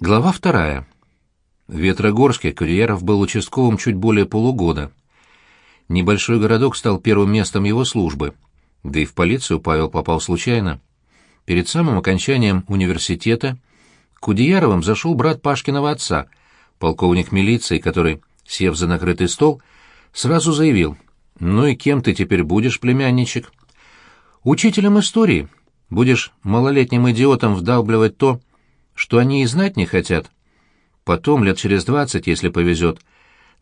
Глава вторая. Ветрогорске Курьеров был участковым чуть более полугода. Небольшой городок стал первым местом его службы. Да и в полицию Павел попал случайно. Перед самым окончанием университета к Удияровым зашел брат Пашкиного отца, полковник милиции, который, сев за накрытый стол, сразу заявил, «Ну и кем ты теперь будешь, племянничек?» «Учителем истории. Будешь малолетним идиотом вдалбливать то, что они и знать не хотят. Потом, лет через двадцать, если повезет,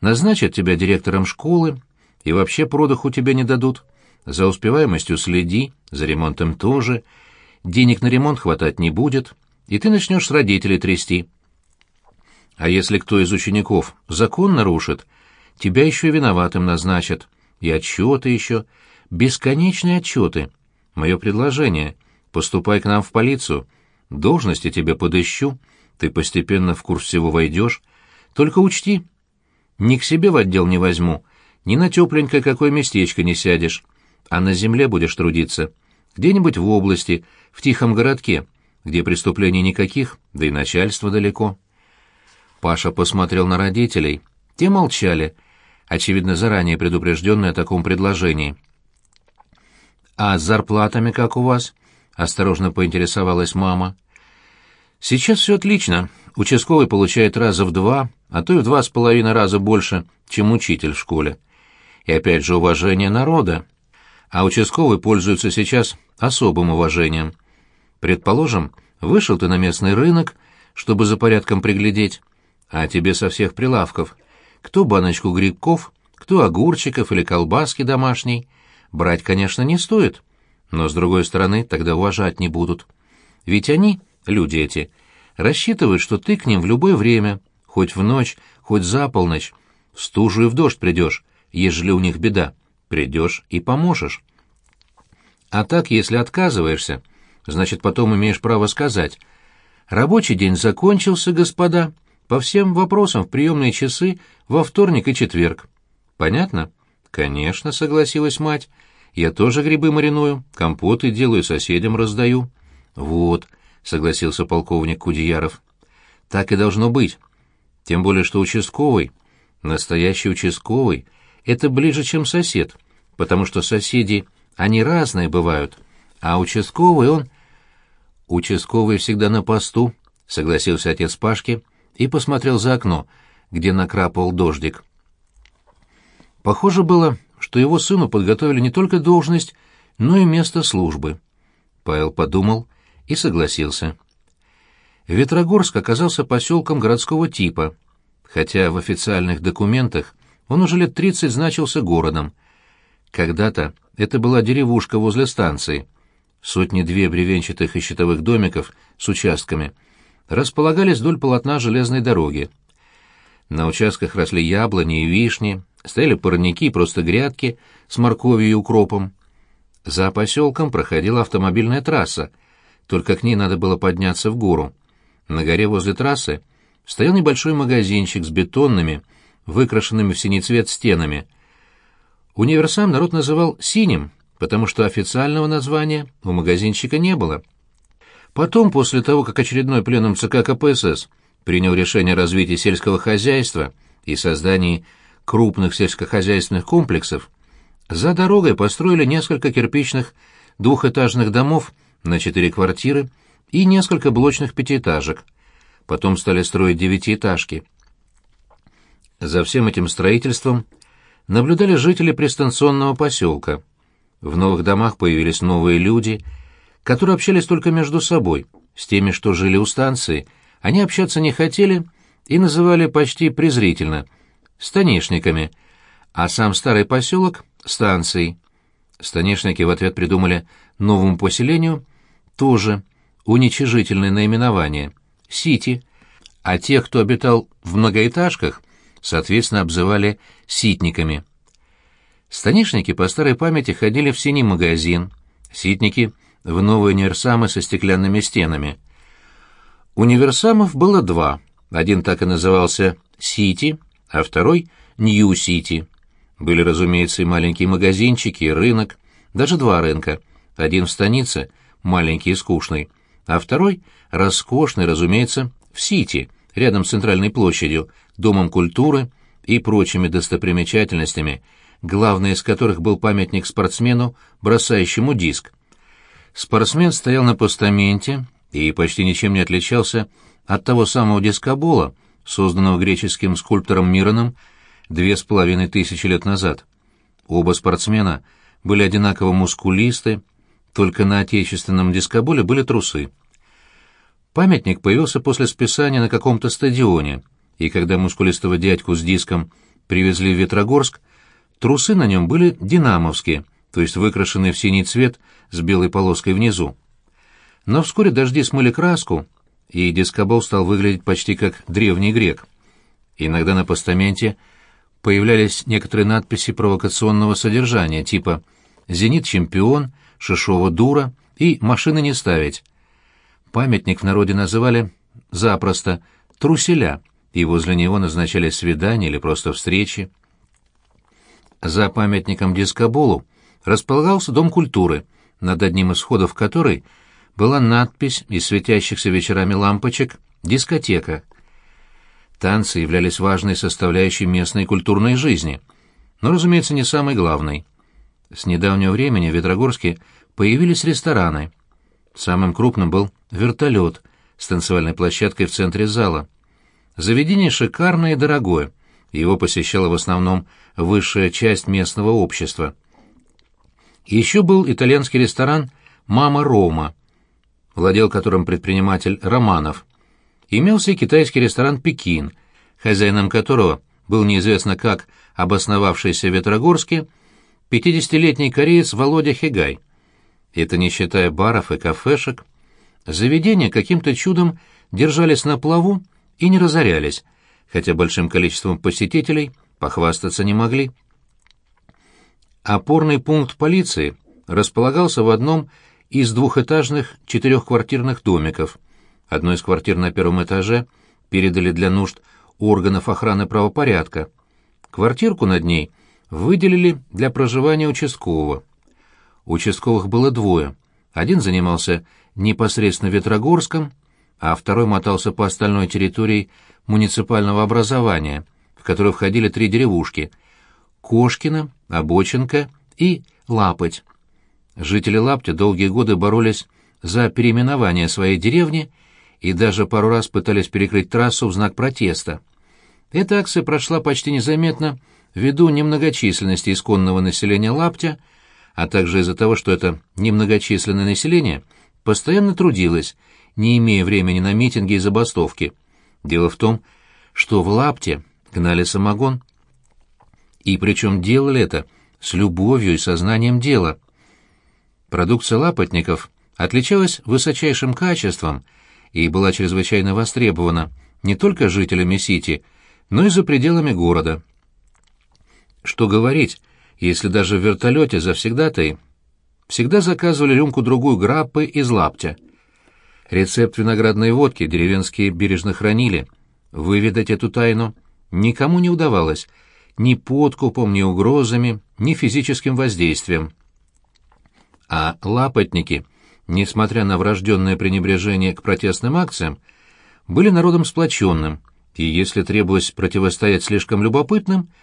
назначат тебя директором школы, и вообще продыху тебе не дадут. За успеваемостью следи, за ремонтом тоже. Денег на ремонт хватать не будет, и ты начнешь с родителей трясти. А если кто из учеников закон нарушит, тебя еще и виноватым назначат. И отчеты еще. Бесконечные отчеты. Мое предложение. Поступай к нам в полицию. Должности тебе подыщу, ты постепенно в курс всего войдешь. Только учти, ни к себе в отдел не возьму, ни на тепленькое какое местечко не сядешь, а на земле будешь трудиться. Где-нибудь в области, в тихом городке, где преступлений никаких, да и начальство далеко. Паша посмотрел на родителей. Те молчали, очевидно, заранее предупрежденные о таком предложении. «А с зарплатами как у вас?» — осторожно поинтересовалась мама. Сейчас все отлично. Участковый получает раза в два, а то и в два с половиной раза больше, чем учитель в школе. И опять же уважение народа. А участковый пользуется сейчас особым уважением. Предположим, вышел ты на местный рынок, чтобы за порядком приглядеть, а тебе со всех прилавков. Кто баночку грибков, кто огурчиков или колбаски домашней. Брать, конечно, не стоит, но, с другой стороны, тогда уважать не будут. Ведь они люди эти, рассчитывают, что ты к ним в любое время, хоть в ночь, хоть за полночь, в стужу и в дождь придешь, ежели у них беда, придешь и поможешь. А так, если отказываешься, значит, потом имеешь право сказать, «Рабочий день закончился, господа, по всем вопросам в приемные часы во вторник и четверг». Понятно? Конечно, согласилась мать. Я тоже грибы мариную, компоты делаю, соседям раздаю. Вот, —— согласился полковник Кудеяров. «Так и должно быть. Тем более, что участковый, настоящий участковый, это ближе, чем сосед, потому что соседи, они разные бывают, а участковый он...» «Участковый всегда на посту», — согласился отец Пашки и посмотрел за окно, где накрапал дождик. Похоже было, что его сыну подготовили не только должность, но и место службы. Павел подумал — и согласился. Ветрогорск оказался поселком городского типа, хотя в официальных документах он уже лет 30 значился городом. Когда-то это была деревушка возле станции. Сотни-две бревенчатых и щитовых домиков с участками располагались вдоль полотна железной дороги. На участках росли яблони и вишни, стояли парники и просто грядки с морковью и укропом. За поселком проходила автомобильная трасса — только к ней надо было подняться в гору. На горе возле трассы стоял небольшой магазинчик с бетонными, выкрашенными в синий цвет стенами. Универсам народ называл «синим», потому что официального названия у магазинчика не было. Потом, после того, как очередной пленум ЦК КПСС принял решение о развитии сельского хозяйства и создании крупных сельскохозяйственных комплексов, за дорогой построили несколько кирпичных двухэтажных домов на четыре квартиры и несколько блочных пятиэтажек. Потом стали строить девятиэтажки. За всем этим строительством наблюдали жители пристанционного поселка. В новых домах появились новые люди, которые общались только между собой, с теми, что жили у станции. Они общаться не хотели и называли почти презрительно «станишниками», а сам старый поселок — станцией. Станишники в ответ придумали новому поселению тоже уничижительное наименование – «сити», а тех, кто обитал в многоэтажках, соответственно, обзывали «ситниками». Станишники по старой памяти ходили в синий магазин, ситники — в новые универсамы со стеклянными стенами. Универсамов было два, один так и назывался «Сити», а второй — «Нью-Сити». Были, разумеется, и маленькие магазинчики, и рынок, даже два рынка, один в станице — маленький и скучный, а второй — роскошный, разумеется, в Сити, рядом с Центральной площадью, Домом культуры и прочими достопримечательностями, главный из которых был памятник спортсмену, бросающему диск. Спортсмен стоял на постаменте и почти ничем не отличался от того самого дискобола, созданного греческим скульптором Мироном две с половиной тысячи лет назад. Оба спортсмена были одинаково мускулисты, только на отечественном дискоболе были трусы. Памятник появился после списания на каком-то стадионе, и когда мускулистого дядьку с диском привезли в Ветрогорск, трусы на нем были динамовские, то есть выкрашенные в синий цвет с белой полоской внизу. Но вскоре дожди смыли краску, и дискобол стал выглядеть почти как древний грек. Иногда на постаменте появлялись некоторые надписи провокационного содержания, типа «Зенит чемпион», Шишова дура и машины не ставить. Памятник в народе называли запросто «труселя», и возле него назначали свидания или просто встречи. За памятником Дискоболу располагался Дом культуры, над одним из входов которой была надпись из светящихся вечерами лампочек «Дискотека». Танцы являлись важной составляющей местной культурной жизни, но, разумеется, не самой главной. С недавнего времени в Ветрогорске появились рестораны. Самым крупным был «Вертолет» с танцевальной площадкой в центре зала. Заведение шикарное и дорогое. Его посещала в основном высшая часть местного общества. Еще был итальянский ресторан «Мама Рома», владел которым предприниматель Романов. Имелся и китайский ресторан «Пекин», хозяином которого был неизвестно как обосновавшийся в Ветрогорске – Пятидесятилетний кореец Володя Хигай. Это не считая баров и кафешек. Заведения каким-то чудом держались на плаву и не разорялись, хотя большим количеством посетителей похвастаться не могли. Опорный пункт полиции располагался в одном из двухэтажных четырехквартирных домиков. Одну из квартир на первом этаже передали для нужд органов охраны правопорядка. Квартирку над ней – выделили для проживания участкового. Участковых было двое. Один занимался непосредственно Ветрогорском, а второй мотался по остальной территории муниципального образования, в которую входили три деревушки — Кошкина, Обочинка и Лапоть. Жители Лапти долгие годы боролись за переименование своей деревни и даже пару раз пытались перекрыть трассу в знак протеста. Эта акция прошла почти незаметно ввиду немногочисленности исконного населения Лаптя, а также из-за того, что это немногочисленное население постоянно трудилось, не имея времени на митинги и забастовки. Дело в том, что в Лапте гнали самогон. И причем делали это с любовью и сознанием дела. Продукция лапотников отличалась высочайшим качеством и была чрезвычайно востребована не только жителями Сити, но и за пределами города. Что говорить, если даже в вертолете завсегда-то всегда заказывали рюмку-другую граппы из лаптя. Рецепт виноградной водки деревенские бережно хранили. Выведать эту тайну никому не удавалось, ни подкупом, ни угрозами, ни физическим воздействием. А лапотники, несмотря на врожденное пренебрежение к протестным акциям, были народом сплоченным, и если требовалось противостоять слишком любопытным –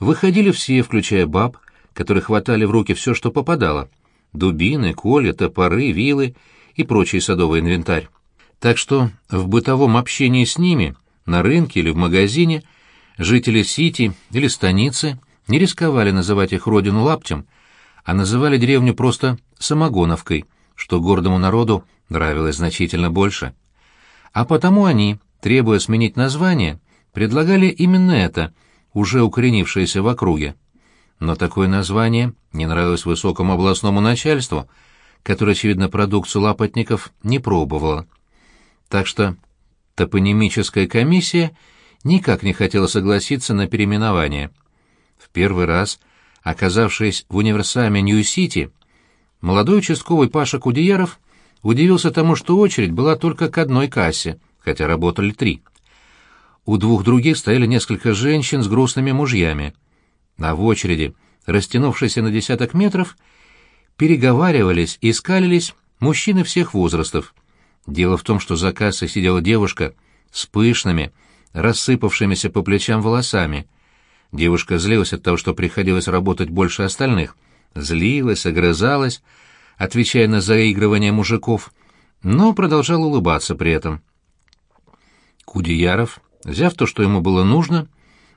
Выходили все, включая баб, которые хватали в руки все, что попадало — дубины, колья, топоры, вилы и прочий садовый инвентарь. Так что в бытовом общении с ними, на рынке или в магазине, жители Сити или станицы не рисковали называть их родину лаптем, а называли деревню просто «самогоновкой», что гордому народу нравилось значительно больше. А потому они, требуя сменить название, предлагали именно это, уже укоренившееся в округе. Но такое название не нравилось высокому областному начальству, которое, очевидно, продукцию лапотников не пробовало. Так что топонимическая комиссия никак не хотела согласиться на переименование. В первый раз, оказавшись в универсаме Нью-Сити, молодой участковый Паша Кудеяров удивился тому, что очередь была только к одной кассе, хотя работали три — у двух других стояли несколько женщин с грустными мужьями. А в очереди, растянувшейся на десяток метров, переговаривались и скалились мужчины всех возрастов. Дело в том, что за кассой сидела девушка с пышными, рассыпавшимися по плечам волосами. Девушка злилась от того, что приходилось работать больше остальных. Злилась, огрызалась, отвечая на заигрывание мужиков, но продолжала улыбаться при этом. Кудеяров Взяв то, что ему было нужно,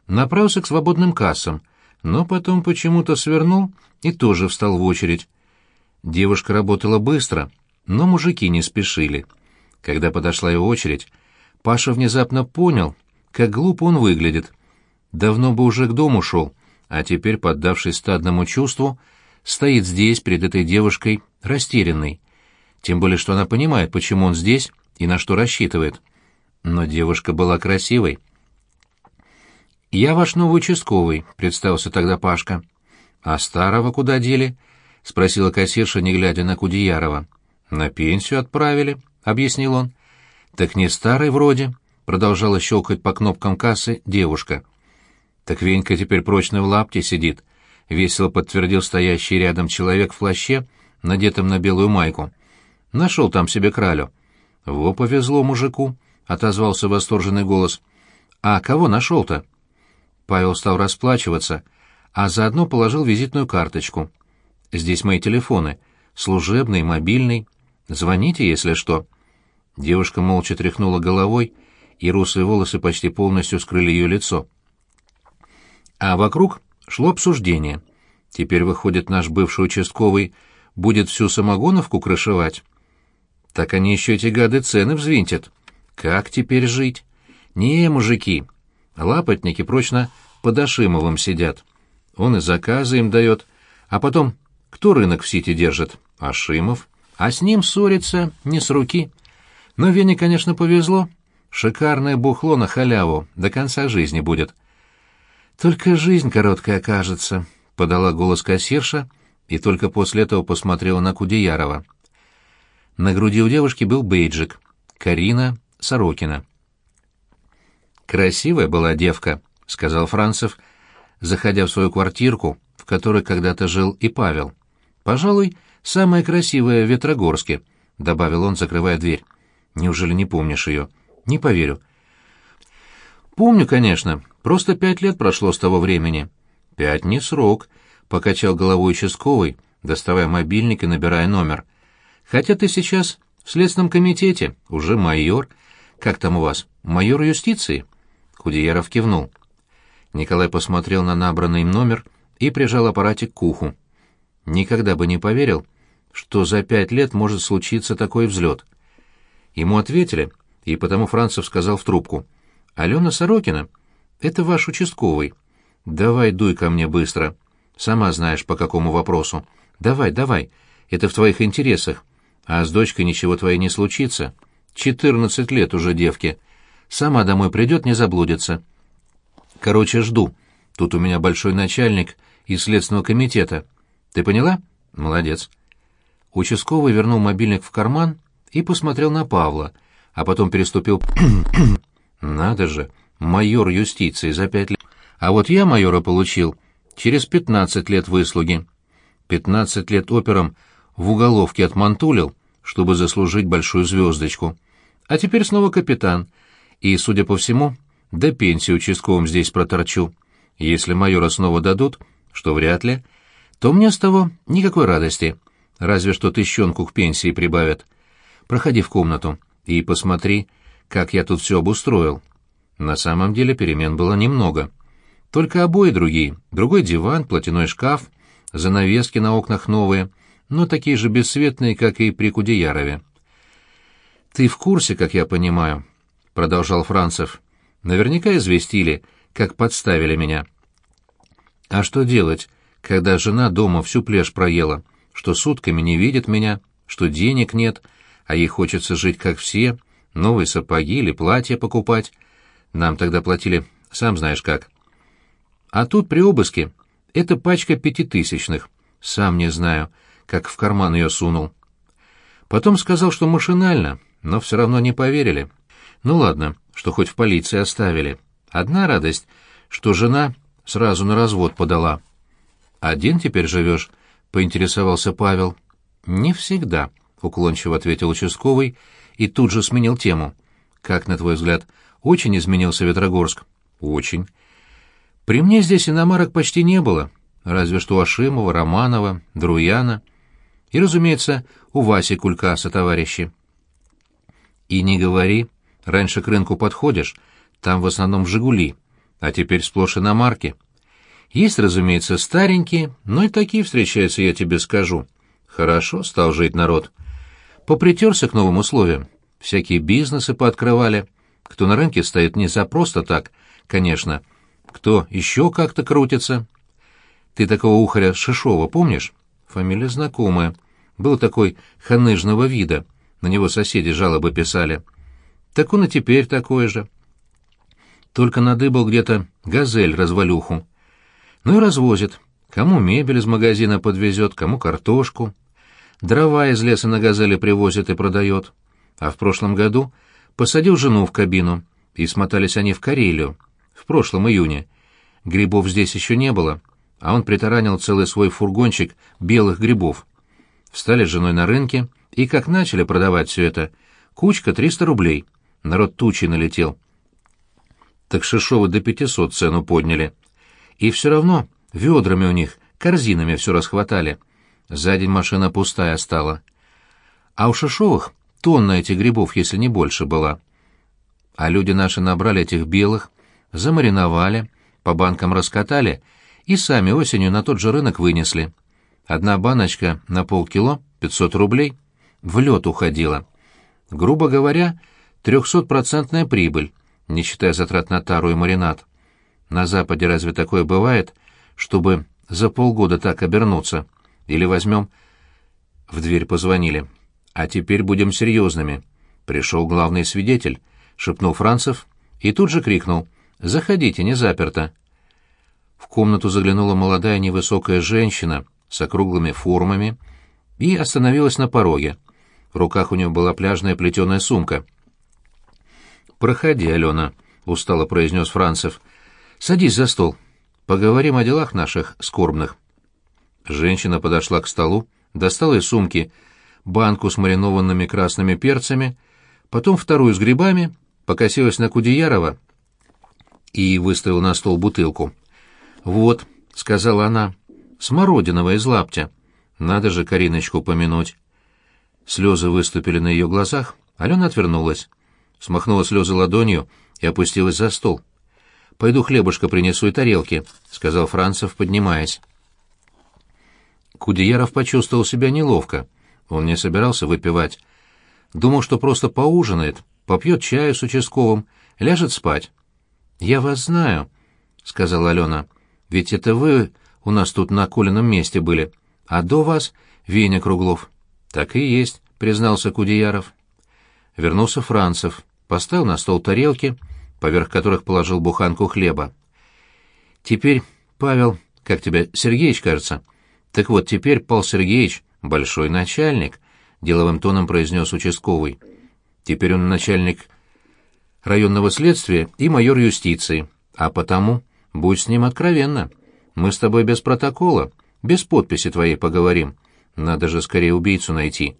направился к свободным кассам, но потом почему-то свернул и тоже встал в очередь. Девушка работала быстро, но мужики не спешили. Когда подошла его очередь, Паша внезапно понял, как глупо он выглядит. Давно бы уже к дому шел, а теперь, поддавшись стадному чувству, стоит здесь перед этой девушкой растерянный. Тем более, что она понимает, почему он здесь и на что рассчитывает но девушка была красивой. «Я ваш новый участковый», — представился тогда Пашка. «А старого куда дели?» — спросила кассирша, не глядя на Кудеярова. «На пенсию отправили», — объяснил он. «Так не старый вроде», — продолжала щелкать по кнопкам кассы девушка. «Так Венька теперь прочно в лапте сидит», — весело подтвердил стоящий рядом человек в плаще, надетом на белую майку. «Нашел там себе кралю». «Во повезло мужику», — отозвался восторженный голос. «А кого нашел-то?» Павел стал расплачиваться, а заодно положил визитную карточку. «Здесь мои телефоны. Служебный, мобильный. Звоните, если что». Девушка молча тряхнула головой, и русые волосы почти полностью скрыли ее лицо. А вокруг шло обсуждение. Теперь, выходит, наш бывший участковый будет всю самогоновку крышевать. Так они еще эти гады цены взвинтят. Как теперь жить? Не, мужики, лапотники прочно под Ашимовым сидят. Он и заказы им дает. А потом, кто рынок в Сити держит? Ашимов. А с ним ссориться не с руки. Но Вене, конечно, повезло. Шикарное бухло на халяву, до конца жизни будет. «Только жизнь короткая кажется», — подала голос кассирша, и только после этого посмотрела на Кудеярова. На груди у девушки был бейджик. «Карина Сорокина. «Красивая была девка», — сказал Францев, заходя в свою квартирку, в которой когда-то жил и Павел. «Пожалуй, самая красивая в Ветрогорске», — добавил он, закрывая дверь. «Неужели не помнишь ее?» «Не поверю». «Помню, конечно. Просто пять лет прошло с того времени». «Пять не срок», — покачал головой участковый, доставая мобильник и набирая номер. «Хотя ты сейчас в следственном комитете, уже майор, как там у вас? Майор юстиции?» Худеяров кивнул. Николай посмотрел на набранный им номер и прижал аппаратик к уху. Никогда бы не поверил, что за пять лет может случиться такой взлет. Ему ответили, и потому Францев сказал в трубку. «Алена Сорокина, это ваш участковый. Давай дуй ко мне быстро. Сама знаешь, по какому вопросу. Давай, давай, это в твоих интересах. А с дочкой ничего твоей не случится». Четырнадцать лет уже девке. Сама домой придет, не заблудится. Короче, жду. Тут у меня большой начальник из следственного комитета. Ты поняла? Молодец. Участковый вернул мобильник в карман и посмотрел на Павла, а потом переступил... Надо же, майор юстиции за пять лет. А вот я майора получил через пятнадцать лет выслуги. Пятнадцать лет операм в уголовке отмантулил, чтобы заслужить большую звездочку. А теперь снова капитан. И, судя по всему, до пенсии участковым здесь проторчу. Если майора снова дадут, что вряд ли, то мне с того никакой радости. Разве что тыщенку к пенсии прибавят. Проходи в комнату и посмотри, как я тут все обустроил. На самом деле перемен было немного. Только обои другие. Другой диван, платяной шкаф, занавески на окнах новые, но такие же бесцветные, как и при Кудеярове. «Ты в курсе, как я понимаю», — продолжал Францев. «Наверняка известили, как подставили меня». «А что делать, когда жена дома всю плешь проела, что сутками не видит меня, что денег нет, а ей хочется жить, как все, новые сапоги или платья покупать? Нам тогда платили, сам знаешь как». «А тут при обыске эта пачка пятитысячных. Сам не знаю, как в карман ее сунул». Потом сказал, что машинально — но все равно не поверили. Ну ладно, что хоть в полиции оставили. Одна радость, что жена сразу на развод подала. «Один теперь живешь?» — поинтересовался Павел. «Не всегда», — уклончиво ответил участковый и тут же сменил тему. «Как, на твой взгляд, очень изменился Ветрогорск?» «Очень. При мне здесь иномарок почти не было, разве что Ашимова, Романова, Друяна и, разумеется, у Васи Кулькаса, товарищи. И не говори, раньше к рынку подходишь, там в основном «Жигули», а теперь сплошь иномарки. Есть, разумеется, старенькие, но и такие встречаются, я тебе скажу. Хорошо стал жить народ. Попритерся к новым условиям. Всякие бизнесы пооткрывали. Кто на рынке стоит не за просто так, конечно. Кто еще как-то крутится. Ты такого ухаря Шишова помнишь? Фамилия знакомая. Был такой ханежного вида — на него соседи жалобы писали. Так он и теперь такой же. Только надыбал где-то газель-развалюху. Ну и развозит. Кому мебель из магазина подвезет, кому картошку. Дрова из леса на газели привозит и продает. А в прошлом году посадил жену в кабину, и смотались они в Карелию, в прошлом июне. Грибов здесь еще не было, а он притаранил целый свой фургончик белых грибов. Встали с женой на рынке, и как начали продавать все это? Кучка — 300 рублей. Народ тучи налетел. Так Шишова до 500 цену подняли. И все равно ведрами у них, корзинами все расхватали. За день машина пустая стала. А у Шишовых тонна этих грибов, если не больше, была. А люди наши набрали этих белых, замариновали, по банкам раскатали и сами осенью на тот же рынок вынесли. Одна баночка на полкило — 500 рублей — в лед уходила. Грубо говоря, трехсотпроцентная прибыль, не считая затрат на тару и маринад. На Западе разве такое бывает, чтобы за полгода так обернуться? Или возьмем... В дверь позвонили. «А теперь будем серьезными». Пришел главный свидетель, шепнул Францев и тут же крикнул. «Заходите, не заперто». В комнату заглянула молодая невысокая женщина с округлыми формами и остановилась на пороге. В руках у нее была пляжная плетеная сумка. «Проходи, Алена», — устало произнес Францев. «Садись за стол. Поговорим о делах наших скорбных». Женщина подошла к столу, достала из сумки банку с маринованными красными перцами, потом вторую с грибами, покосилась на Кудеярова и выставила на стол бутылку. «Вот», — сказала она, — «смородиного из лаптя. Надо же Кариночку помянуть». Слезы выступили на ее глазах. Алена отвернулась. Смахнула слезы ладонью и опустилась за стол. «Пойду хлебушка принесу и тарелки», — сказал Францев, поднимаясь. Кудеяров почувствовал себя неловко. Он не собирался выпивать. Думал, что просто поужинает, попьет чаю с участковым, ляжет спать. «Я вас знаю», — сказала Алена. «Ведь это вы у нас тут на Колином месте были, а до вас Веня Круглов». Так и есть, признался Кудеяров. Вернулся Францев, поставил на стол тарелки, поверх которых положил буханку хлеба. Теперь, Павел, как тебе, Сергеич, кажется? Так вот, теперь Павел Сергеевич большой начальник, деловым тоном произнес участковый. Теперь он начальник районного следствия и майор юстиции, а потому будь с ним откровенно, Мы с тобой без протокола, без подписи твоей поговорим. Надо же скорее убийцу найти.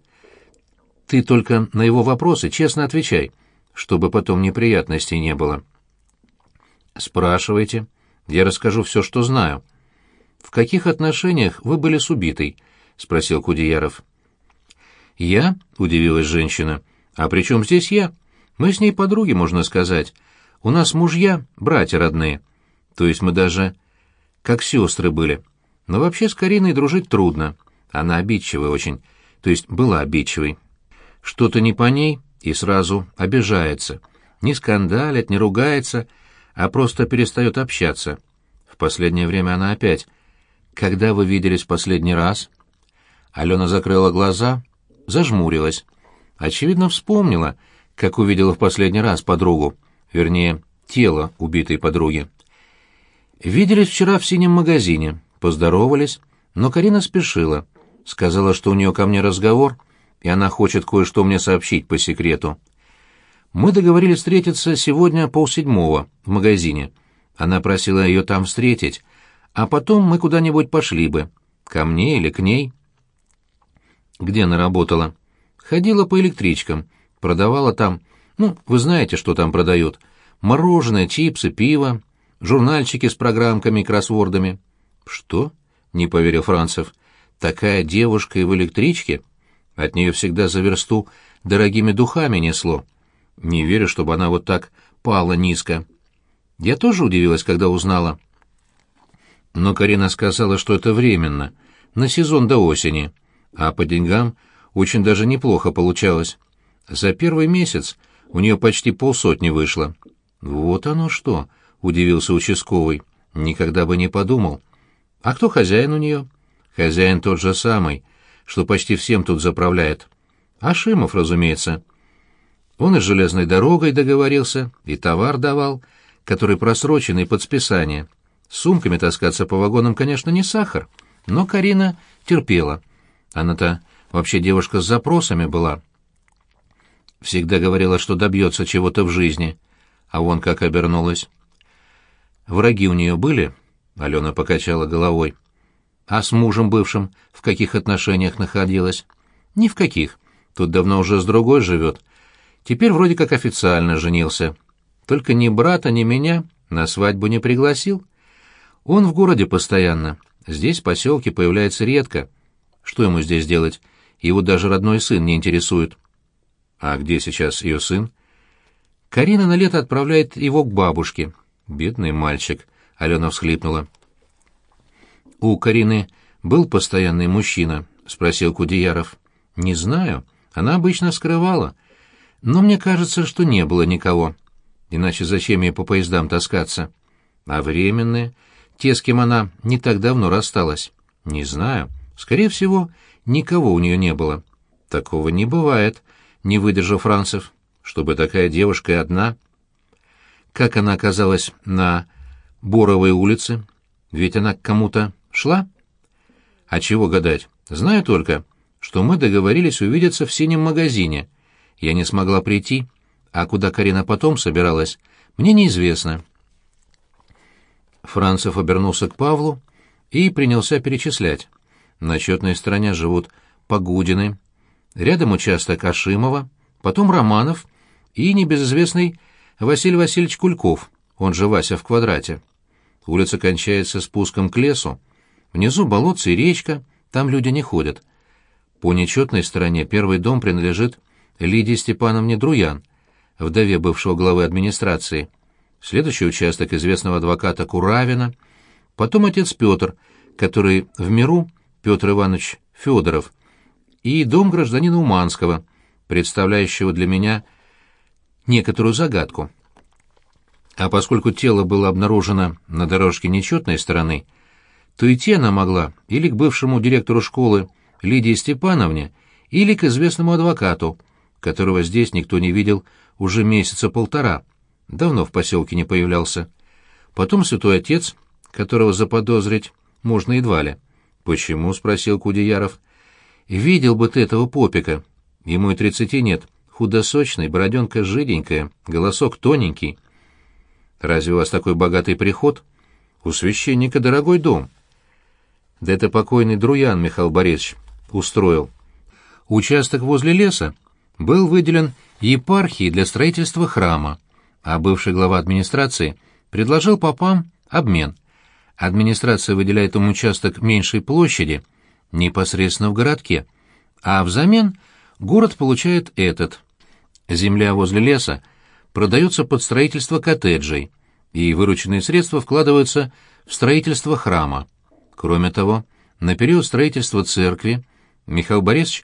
Ты только на его вопросы честно отвечай, чтобы потом неприятностей не было. Спрашивайте. Я расскажу все, что знаю. В каких отношениях вы были с убитой? Спросил Кудеяров. Я? Удивилась женщина. А при чем здесь я? Мы с ней подруги, можно сказать. У нас мужья, братья родные. То есть мы даже как сестры были. Но вообще с Кариной дружить трудно. Она обидчивая очень, то есть была обидчивой. Что-то не по ней, и сразу обижается. Не скандалит, не ругается, а просто перестает общаться. В последнее время она опять. «Когда вы виделись в последний раз?» Алена закрыла глаза, зажмурилась. Очевидно, вспомнила, как увидела в последний раз подругу, вернее, тело убитой подруги. Виделись вчера в синем магазине, поздоровались, но Карина спешила — сказала, что у нее ко мне разговор, и она хочет кое-что мне сообщить по секрету. Мы договорились встретиться сегодня полседьмого в магазине. Она просила ее там встретить, а потом мы куда-нибудь пошли бы. Ко мне или к ней. Где она работала? Ходила по электричкам, продавала там... Ну, вы знаете, что там продают. Мороженое, чипсы, пиво, журнальчики с программками и кроссвордами. Что? — не поверил Францев. — Такая девушка и в электричке. От нее всегда за версту дорогими духами несло. Не верю, чтобы она вот так пала низко. Я тоже удивилась, когда узнала. Но Карина сказала, что это временно, на сезон до осени. А по деньгам очень даже неплохо получалось. За первый месяц у нее почти полсотни вышло. «Вот оно что!» — удивился участковый. «Никогда бы не подумал. А кто хозяин у нее?» Хозяин тот же самый, что почти всем тут заправляет. Ашимов, разумеется. Он и с железной дорогой договорился, и товар давал, который просроченный под списание. С сумками таскаться по вагонам, конечно, не сахар, но Карина терпела. Она-то вообще девушка с запросами была. Всегда говорила, что добьется чего-то в жизни. А вон как обернулась. Враги у нее были? Алена покачала головой. А с мужем бывшим в каких отношениях находилась? Ни в каких. Тут давно уже с другой живет. Теперь вроде как официально женился. Только ни брата, ни меня на свадьбу не пригласил. Он в городе постоянно. Здесь в поселке появляется редко. Что ему здесь делать? Его даже родной сын не интересует. А где сейчас ее сын? Карина на лето отправляет его к бабушке. Бедный мальчик, Алена всхлипнула у Карины был постоянный мужчина?» — спросил Кудеяров. «Не знаю. Она обычно скрывала. Но мне кажется, что не было никого. Иначе зачем ей по поездам таскаться? А временные? Те, с кем она не так давно рассталась? Не знаю. Скорее всего, никого у нее не было. Такого не бывает, не выдержал Францев, чтобы такая девушка и одна. Как она оказалась на Боровой улице? Ведь она к кому-то шла. А чего гадать? Знаю только, что мы договорились увидеться в синем магазине. Я не смогла прийти, а куда Карина потом собиралась, мне неизвестно. Францев обернулся к Павлу и принялся перечислять. На четной стороне живут Погудины, рядом участок Ашимова, потом Романов и небезызвестный Василий Васильевич Кульков, он же Вася в квадрате. Улица кончается спуском к лесу, Внизу болотце и речка, там люди не ходят. По нечетной стороне первый дом принадлежит Лидии Степановне Друян, вдове бывшего главы администрации. Следующий участок известного адвоката Куравина. Потом отец Петр, который в миру Петр Иванович Федоров. И дом гражданина Уманского, представляющего для меня некоторую загадку. А поскольку тело было обнаружено на дорожке нечетной стороны, то идти она могла или к бывшему директору школы Лидии Степановне, или к известному адвокату, которого здесь никто не видел уже месяца полтора. Давно в поселке не появлялся. Потом святой отец, которого заподозрить можно едва ли. «Почему?» — спросил Кудеяров. «Видел бы ты этого попика. Ему и тридцати нет. Худосочный, бороденка жиденькая, голосок тоненький. Разве у вас такой богатый приход? У священника дорогой дом». Да это покойный Друян Михаил Борисович устроил. Участок возле леса был выделен епархии для строительства храма, а бывший глава администрации предложил попам обмен. Администрация выделяет им участок меньшей площади, непосредственно в городке, а взамен город получает этот. Земля возле леса продается под строительство коттеджей, и вырученные средства вкладываются в строительство храма. Кроме того, на период строительства церкви Михаил Борисович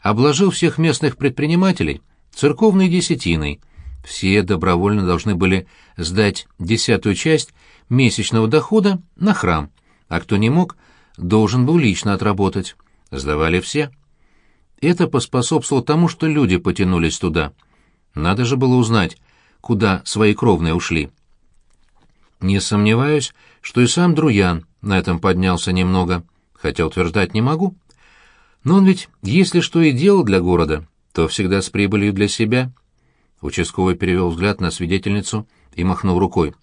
обложил всех местных предпринимателей церковной десятиной. Все добровольно должны были сдать десятую часть месячного дохода на храм, а кто не мог, должен был лично отработать. Сдавали все. Это поспособствовало тому, что люди потянулись туда. Надо же было узнать, куда свои кровные ушли. Не сомневаюсь, что и сам Друян на этом поднялся немного, хотя утверждать не могу. Но он ведь, если что и делал для города, то всегда с прибылью для себя. Участковый перевел взгляд на свидетельницу и махнул рукой.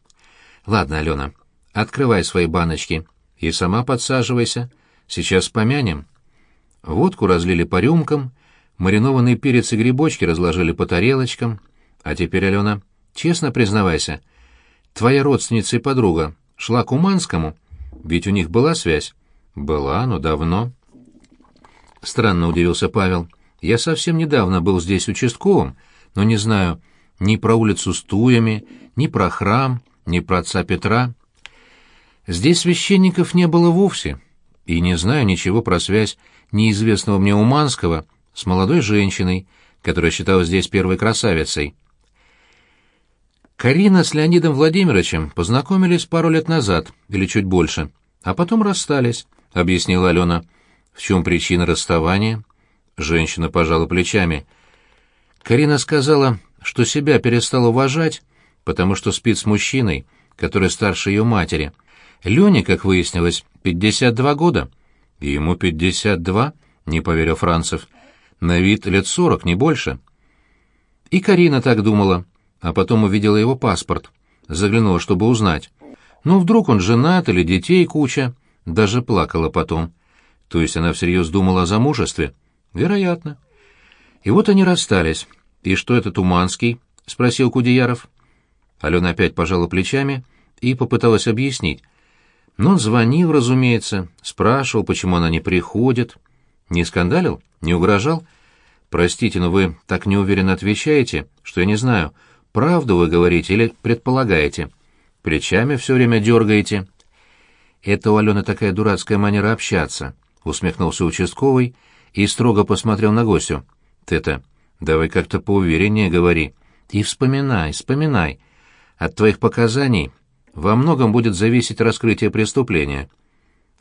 «Ладно, Алена, открывай свои баночки и сама подсаживайся. Сейчас помянем». Водку разлили по рюмкам, маринованный перец и грибочки разложили по тарелочкам. А теперь, Алена, честно признавайся, твоя родственница и подруга шла к Уманскому ведь у них была связь? Была, но давно. Странно удивился Павел. Я совсем недавно был здесь участковым, но не знаю ни про улицу с туями, ни про храм, ни про отца Петра. Здесь священников не было вовсе, и не знаю ничего про связь неизвестного мне Уманского с молодой женщиной, которая считалась здесь первой красавицей. Карина с Леонидом Владимировичем познакомились пару лет назад, или чуть больше, а потом расстались, — объяснила Алена. В чем причина расставания? Женщина пожала плечами. Карина сказала, что себя перестала уважать, потому что спит с мужчиной, который старше ее матери. Лене, как выяснилось, 52 года. Ему 52, не поверил Францев. На вид лет 40, не больше. И Карина так думала а потом увидела его паспорт. Заглянула, чтобы узнать. Ну, вдруг он женат или детей куча. Даже плакала потом. То есть она всерьез думала о замужестве? Вероятно. И вот они расстались. «И что это Туманский?» — спросил Кудеяров. Алена опять пожала плечами и попыталась объяснить. Но он звонил, разумеется, спрашивал, почему она не приходит. Не скандалил? Не угрожал? «Простите, но вы так неуверенно отвечаете, что я не знаю». Правду вы говорите или предполагаете? Плечами все время дергаете. Это у Алены такая дурацкая манера общаться, усмехнулся участковый и строго посмотрел на гостю. Ты-то давай как-то поувереннее говори. И вспоминай, вспоминай. От твоих показаний во многом будет зависеть раскрытие преступления.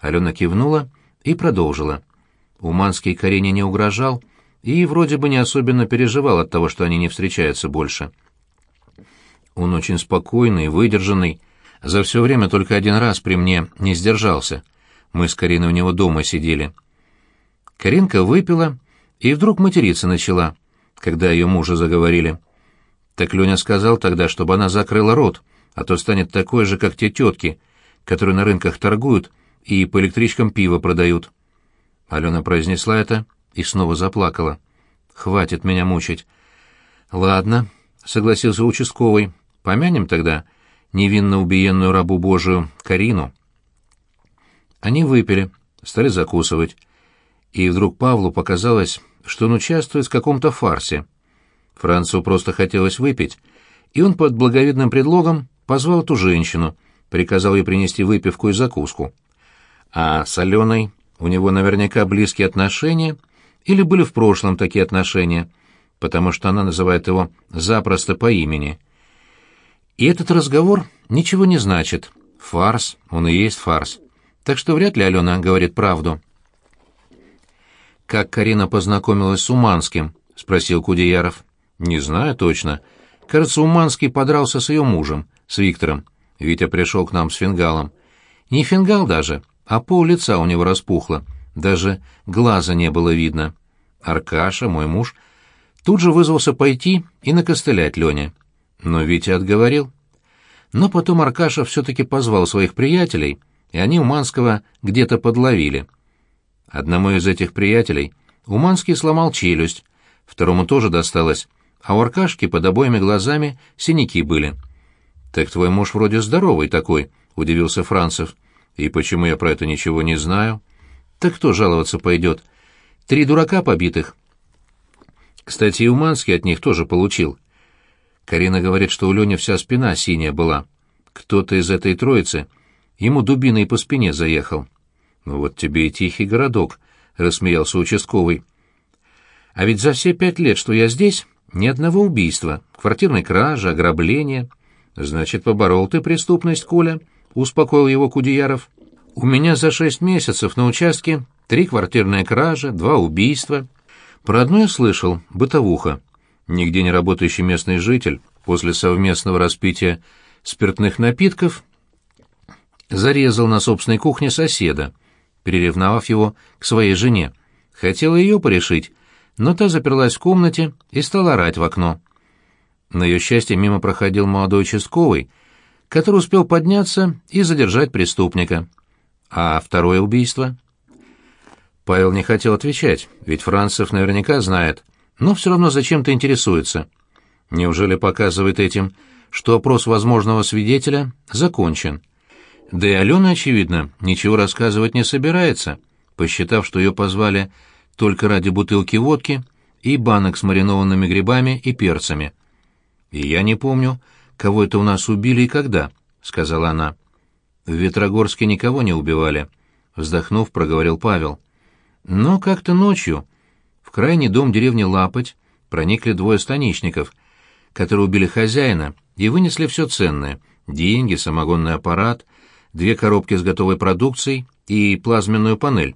Алена кивнула и продолжила. Уманский Карине не угрожал и вроде бы не особенно переживал от того, что они не встречаются больше. Он очень спокойный, выдержанный. За все время только один раз при мне не сдержался. Мы с Кариной у него дома сидели. Каринка выпила и вдруг материться начала, когда ее мужа заговорили. Так Леня сказал тогда, чтобы она закрыла рот, а то станет такой же, как те тетки, которые на рынках торгуют и по электричкам пиво продают. Алена произнесла это и снова заплакала. «Хватит меня мучить». «Ладно», — согласился участковый. Помянем тогда невинно убиенную рабу Божию Карину. Они выпили, стали закусывать. И вдруг Павлу показалось, что он участвует в каком-то фарсе. Францу просто хотелось выпить, и он под благовидным предлогом позвал ту женщину, приказал ей принести выпивку и закуску. А с Аленой у него наверняка близкие отношения, или были в прошлом такие отношения, потому что она называет его запросто по имени — и этот разговор ничего не значит. Фарс, он и есть фарс. Так что вряд ли Алена говорит правду. «Как Карина познакомилась с Уманским?» — спросил Кудеяров. «Не знаю точно. Кажется, Уманский подрался с ее мужем, с Виктором. Витя пришел к нам с фингалом. Не фингал даже, а пол лица у него распухло. Даже глаза не было видно. Аркаша, мой муж, тут же вызвался пойти и накостылять Лене. Но Витя отговорил. Но потом Аркаша все-таки позвал своих приятелей, и они Уманского где-то подловили. Одному из этих приятелей Уманский сломал челюсть, второму тоже досталось, а у Аркашки под обоими глазами синяки были. «Так твой муж вроде здоровый такой», — удивился Францев. «И почему я про это ничего не знаю?» «Так кто жаловаться пойдет? Три дурака побитых». Кстати, и Уманский от них тоже получил. Карина говорит, что у Лени вся спина синяя была. Кто-то из этой троицы ему дубиной по спине заехал. «Ну вот тебе и тихий городок», — рассмеялся участковый. «А ведь за все пять лет, что я здесь, ни одного убийства, квартирной кражи, ограбления». «Значит, поборол ты преступность, Коля», — успокоил его Кудеяров. «У меня за шесть месяцев на участке три квартирные кражи, два убийства. Про одно я слышал — бытовуха нигде не работающий местный житель после совместного распития спиртных напитков зарезал на собственной кухне соседа, переревновав его к своей жене. Хотела ее порешить, но та заперлась в комнате и стала орать в окно. На ее счастье мимо проходил молодой участковый, который успел подняться и задержать преступника. А второе убийство? Павел не хотел отвечать, ведь Францев наверняка знает, но все равно зачем-то интересуется. Неужели показывает этим, что опрос возможного свидетеля закончен? Да и Алена, очевидно, ничего рассказывать не собирается, посчитав, что ее позвали только ради бутылки водки и банок с маринованными грибами и перцами. «И я не помню, кого это у нас убили и когда», — сказала она. «В Ветрогорске никого не убивали», — вздохнув, проговорил Павел. «Но как-то ночью, Крайний дом деревни Лапоть проникли двое станичников, которые убили хозяина и вынесли все ценное — деньги, самогонный аппарат, две коробки с готовой продукцией и плазменную панель.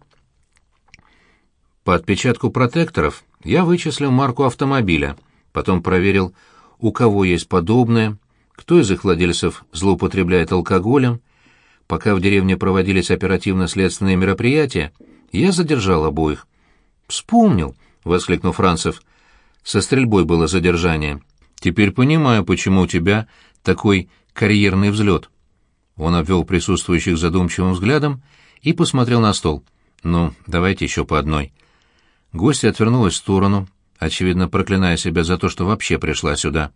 По отпечатку протекторов я вычислил марку автомобиля, потом проверил, у кого есть подобное, кто из их владельцев злоупотребляет алкоголем. Пока в деревне проводились оперативно-следственные мероприятия, я задержал обоих. Вспомнил, воскликнул Францев. «Со стрельбой было задержание. Теперь понимаю, почему у тебя такой карьерный взлет». Он обвел присутствующих задумчивым взглядом и посмотрел на стол. «Ну, давайте еще по одной». Гостья отвернулась в сторону, очевидно, проклиная себя за то, что вообще пришла сюда.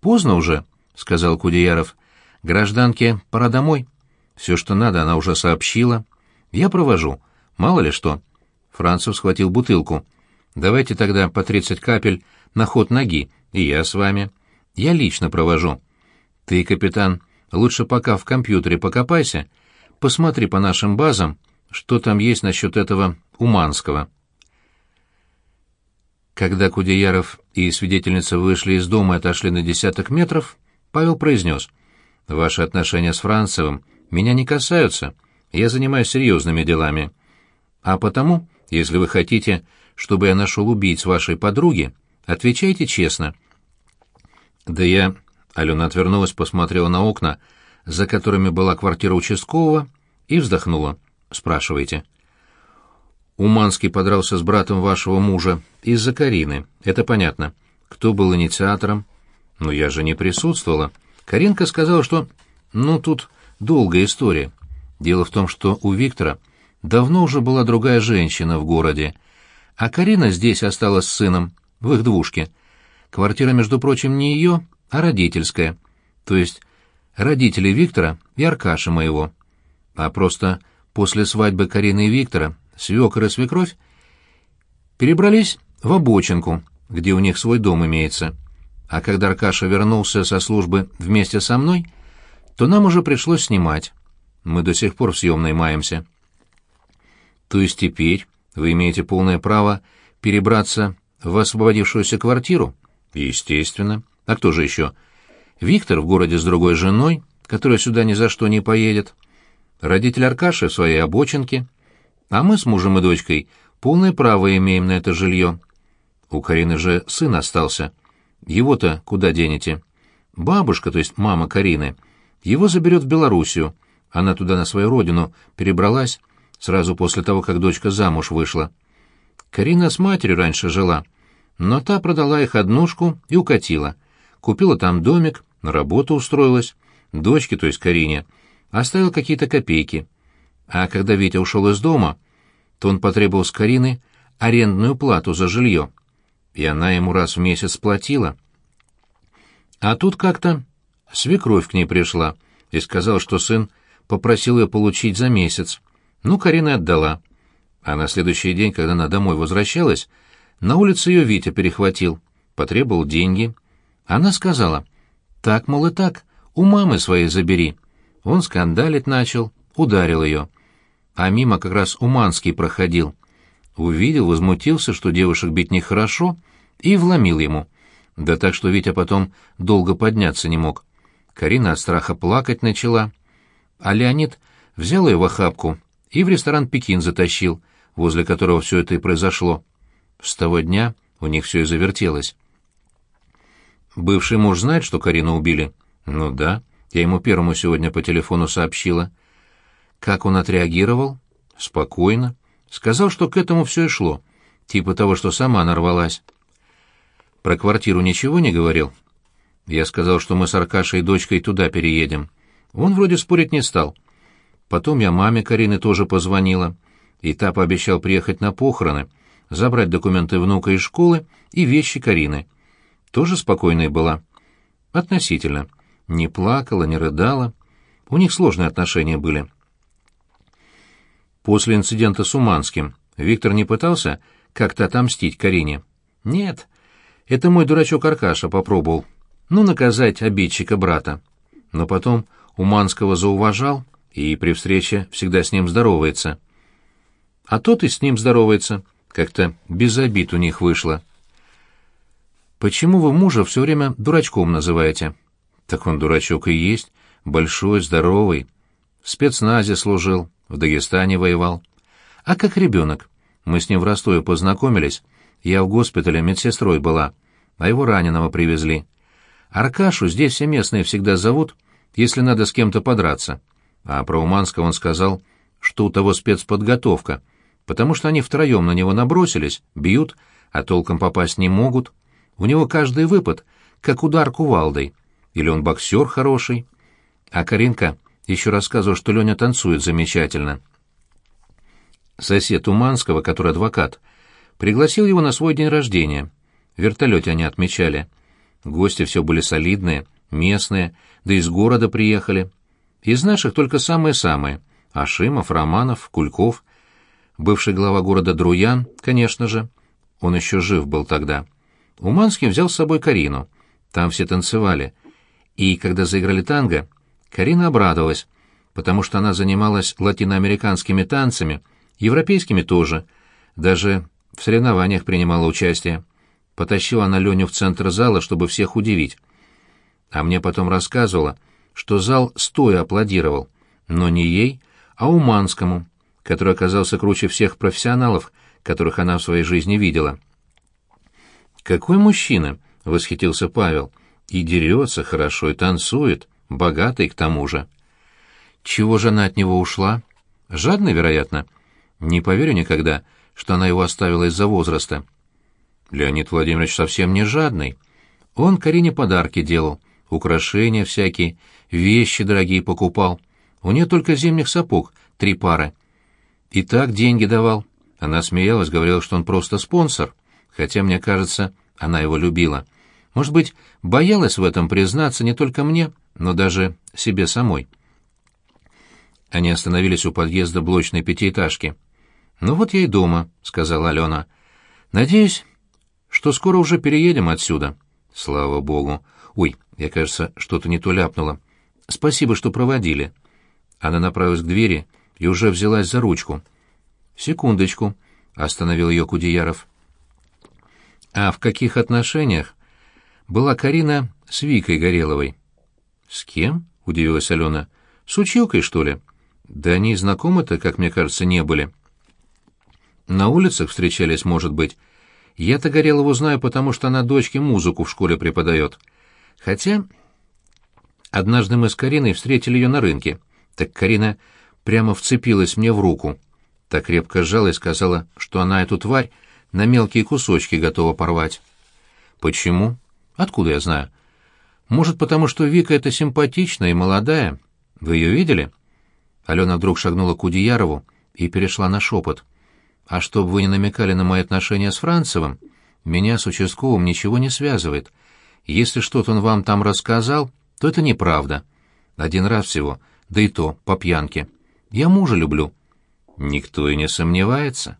«Поздно уже», — сказал Кудеяров. «Гражданке пора домой. Все, что надо, она уже сообщила. Я провожу. Мало ли что». Францев схватил бутылку. Давайте тогда по 30 капель на ход ноги, и я с вами. Я лично провожу. Ты, капитан, лучше пока в компьютере покопайся, посмотри по нашим базам, что там есть насчет этого Уманского. Когда Кудеяров и свидетельница вышли из дома и отошли на десяток метров, Павел произнес, «Ваши отношения с Францевым меня не касаются, я занимаюсь серьезными делами. А потому, если вы хотите, чтобы я нашел убийц вашей подруги, отвечайте честно». «Да я...» — Алена отвернулась, посмотрела на окна, за которыми была квартира участкового, и вздохнула. «Спрашивайте». «Уманский подрался с братом вашего мужа из-за Карины. Это понятно. Кто был инициатором?» «Ну, я же не присутствовала. Каринка сказала, что...» «Ну, тут долгая история. Дело в том, что у Виктора давно уже была другая женщина в городе, а Карина здесь осталась с сыном, в их двушке. Квартира, между прочим, не ее, а родительская. То есть родители Виктора и Аркаша моего. А просто после свадьбы Карины и Виктора свекор и свекровь перебрались в Обочинку, где у них свой дом имеется. А когда Аркаша вернулся со службы вместе со мной, то нам уже пришлось снимать. Мы до сих пор в съемной маемся. То есть теперь вы имеете полное право перебраться в освободившуюся квартиру? Естественно. А кто же еще? Виктор в городе с другой женой, которая сюда ни за что не поедет. Родитель Аркаши в своей обочинке. А мы с мужем и дочкой полное право имеем на это жилье. У Карины же сын остался. Его-то куда денете? Бабушка, то есть мама Карины, его заберет в Белоруссию. Она туда на свою родину перебралась, сразу после того, как дочка замуж вышла. Карина с матерью раньше жила, но та продала их однушку и укатила. Купила там домик, на работу устроилась. Дочке, то есть Карине, оставил какие-то копейки. А когда Витя ушел из дома, то он потребовал с Карины арендную плату за жилье. И она ему раз в месяц платила. А тут как-то свекровь к ней пришла и сказала, что сын попросил ее получить за месяц. Ну, Карина отдала. А на следующий день, когда она домой возвращалась, на улице ее Витя перехватил, потребовал деньги. Она сказала, «Так, мол, и так, у мамы своей забери». Он скандалить начал, ударил ее. А мимо как раз Уманский проходил. Увидел, возмутился, что девушек бить нехорошо, и вломил ему. Да так, что Витя потом долго подняться не мог. Карина от страха плакать начала. А Леонид взял ее в охапку и в ресторан «Пекин» затащил, возле которого все это и произошло. С того дня у них все и завертелось. «Бывший муж знает, что Карину убили?» «Ну да, я ему первому сегодня по телефону сообщила». «Как он отреагировал?» «Спокойно. Сказал, что к этому все и шло, типа того, что сама нарвалась». «Про квартиру ничего не говорил?» «Я сказал, что мы с Аркашей и дочкой туда переедем». Он вроде спорить не стал — Потом я маме Карины тоже позвонила, и та пообещал приехать на похороны, забрать документы внука из школы и вещи Карины. Тоже спокойной была? Относительно. Не плакала, не рыдала. У них сложные отношения были. После инцидента с Уманским Виктор не пытался как-то отомстить Карине? Нет. Это мой дурачок Аркаша попробовал. Ну, наказать обидчика брата. Но потом Уманского зауважал, и при встрече всегда с ним здоровается. А тот и с ним здоровается. Как-то без обид у них вышло. «Почему вы мужа все время дурачком называете?» «Так он дурачок и есть. Большой, здоровый. В спецназе служил, в Дагестане воевал. А как ребенок. Мы с ним в Ростове познакомились. Я в госпитале медсестрой была, а его раненого привезли. Аркашу здесь все местные всегда зовут, если надо с кем-то подраться». А про Уманского он сказал, что у того спецподготовка, потому что они втроем на него набросились, бьют, а толком попасть не могут. У него каждый выпад, как удар кувалдой. Или он боксер хороший. А Каринка еще рассказывал, что Леня танцует замечательно. Сосед Уманского, который адвокат, пригласил его на свой день рождения. В вертолете они отмечали. Гости все были солидные, местные, да из города приехали. Из наших только самые-самые — Ашимов, Романов, Кульков. Бывший глава города Друян, конечно же. Он еще жив был тогда. Уманский взял с собой Карину. Там все танцевали. И когда заиграли танго, Карина обрадовалась, потому что она занималась латиноамериканскими танцами, европейскими тоже, даже в соревнованиях принимала участие. Потащила она Леню в центр зала, чтобы всех удивить. А мне потом рассказывала — что зал стоя аплодировал, но не ей, а Уманскому, который оказался круче всех профессионалов, которых она в своей жизни видела. «Какой мужчина!» — восхитился Павел. «И дерется хорошо, и танцует, богатый к тому же». «Чего же она от него ушла?» «Жадный, вероятно. Не поверю никогда, что она его оставила из-за возраста». «Леонид Владимирович совсем не жадный. Он Карине подарки делал, украшения всякие, вещи дорогие покупал. У нее только зимних сапог, три пары. И так деньги давал. Она смеялась, говорила, что он просто спонсор, хотя, мне кажется, она его любила. Может быть, боялась в этом признаться не только мне, но даже себе самой. Они остановились у подъезда блочной пятиэтажки. «Ну вот я и дома», — сказала Алена. «Надеюсь, что скоро уже переедем отсюда». «Слава богу! Ой, я, кажется, что-то не то ляпнула. «Спасибо, что проводили». Она направилась к двери и уже взялась за ручку. «Секундочку», — остановил ее Кудеяров. «А в каких отношениях была Карина с Викой Гореловой?» «С кем?» — удивилась Алена. «С училкой, что ли?» «Да они знакомы-то, как мне кажется, не были». «На улицах встречались, может быть. Я-то Горелову знаю, потому что она дочке музыку в школе преподает. Хотя Однажды мы с Кариной встретили ее на рынке. Так Карина прямо вцепилась мне в руку. Так крепко сжала и сказала, что она эту тварь на мелкие кусочки готова порвать. Почему? Откуда я знаю? Может, потому что Вика эта симпатичная и молодая. Вы ее видели? Алена вдруг шагнула к Удиярову и перешла на шепот. «А чтобы вы не намекали на мои отношения с Францевым, меня с участковым ничего не связывает. Если что-то он вам там рассказал, то это неправда. Один раз всего, да и то по пьянке. Я мужа люблю». «Никто и не сомневается».